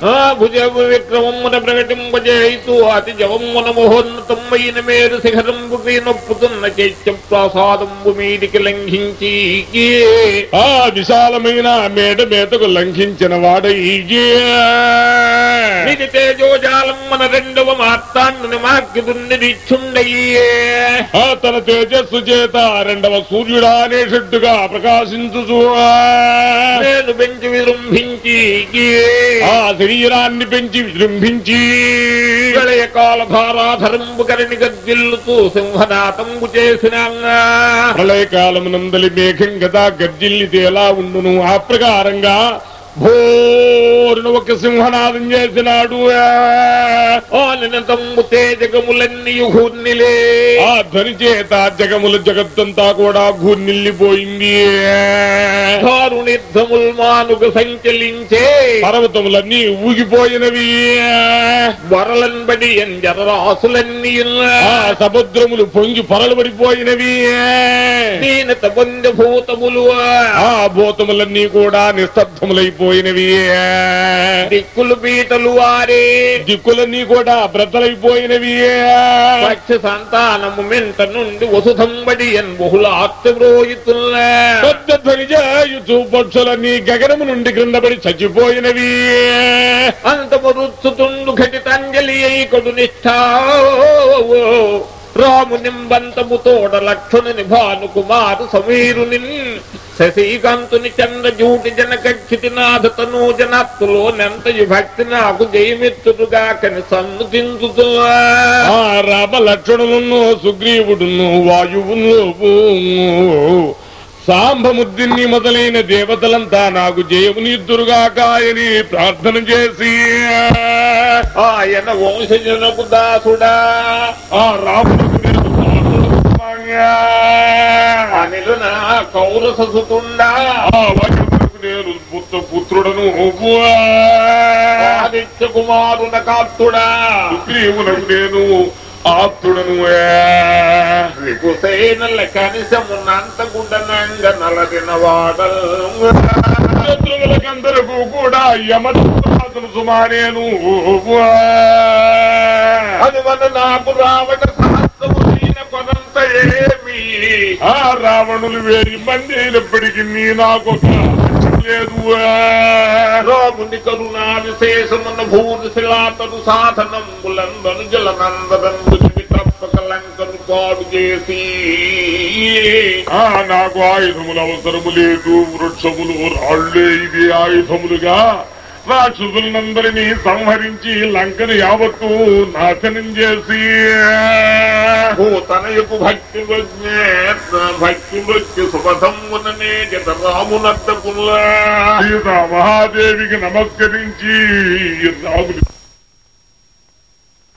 ఆ! భుజ విక్రమమున ప్రకటింపజేయితూ అతి జవమున మహోన్నతమైన మేరు శిఖరంబు నొప్పుతున్న చైత్య ప్రసాదంబు మీదికి లంఘించి ఆ విశాలమైన మేడ మీదకు లంఘించిన వాడై నిధి తేజోజాలం మన రెండవ మార్తాండుని మార్కిదున్నిరిచ్చుండయ్యే ఆ తన తేజస్సు చేత రెండవ సూర్యుడా అనేటట్టుగా ప్రకాశించుచు నేను పెంచి విజృంభించి ఆ శరీరాన్ని పెంచి విజృంభించి. ప్రళయ కాలధారాధరంబు కరణి గద్దిల్లుతూ సింహనాథంబు చేసిన ప్రళయకాలమునందలి మేఘం కదా గర్జిల్లితే ఎలా ఉండును? ఆ ప్రకారంగా భోరును ఒక సింహనాదం చేసినాడు. తేజగములన్నీ హూర్నిలే ఆ ధ్వని చేత జగముల జగత్తంతా కూడా ఘూర్నిల్లిపోయింది దారునిర్ధముల్ మానుగ సంచలించే. పర్వతములన్నీ ఊగిపోయినవి. వరలన్బడి ఎంజరరాసులన్నీ ఆ సముద్రములు పొంగి పొరలుబడిపోయినవి. దీనత పొంద భూతములు ఆ భూతములన్నీ కూడా నిస్తబ్దములైపోయినవి దిక్కులు పీటలు వారే. దిక్కులన్నీ కూడా బ్రద్దలైపోయినవి పక్ష సంతానము మెంట నుండి వసుధంబడి ఎన్ బహుళ ఆత్మరోయితుల్ల పెద్ద ధ్వని చేయుచు పక్షులన్నీ గగనము నుండి క్రిందపడి చచ్చిపోయినవి. అంతమరుత్సుతుండు ఘటితాంజలి అయికొడు నిష్ఠా రాము నింబంతము తోడ లక్షణుని భాను కుమారు సమీరుని శశీకాంతుని చంద్ర జూటి జనకక్షితి నాథ తనూ జనత్తులో నెంతయు భక్తి నాకు జయమెత్తుడుగా కని సన్నుతించుతూ రామ లక్షణులను సుగ్రీవుడును వాయువును సాంబముద్దిని మొదలైన దేవతలంతా నాకు జయమునిద్దురుగాక అని ప్రార్థన చేసి ఆయన వంశజనకు దాసుడా ఆ దాసుడనయ్యా. అనిలున కౌరససుతుండా ఆ వాయువునకు నేను పుత్ర పుత్రుడను ఆదిత్య కుమారున కాత్తుడా. సుగ్రీవునకు నేను ఆప్తుడను రిగుసేనల కనిసమున్నంత గుడ్డనంగ నలదిన వాడల్ శత్రువులకందరకు కూడా యమను సుమారేను. అందువల్ల నాకు రావణ సహస్రము దీన కొనంత ఏమి. ఆ రావణులు వేయి మంది ఇప్పటికి నీ నాకు లేదు రాగుని కరుణా విశేషమున భూని శిలాతను సాధనంబులందను జలనందరందు తప్పక పాడు చేసి ఆ నాకు ఆయుధములు అవసరము లేదు. వృక్షములు రాళ్ళే ఇవి ఆయుధములుగా. రాక్షసులందరినీ సంహరించి లంకను యావత్తు నాశనం చేసి. భూతనయుకు భక్తి భక్తి వృత్తి సుపథముననే జత రామునద్దకుల్లా సీతా మహాదేవికి నమస్కరించి రాముని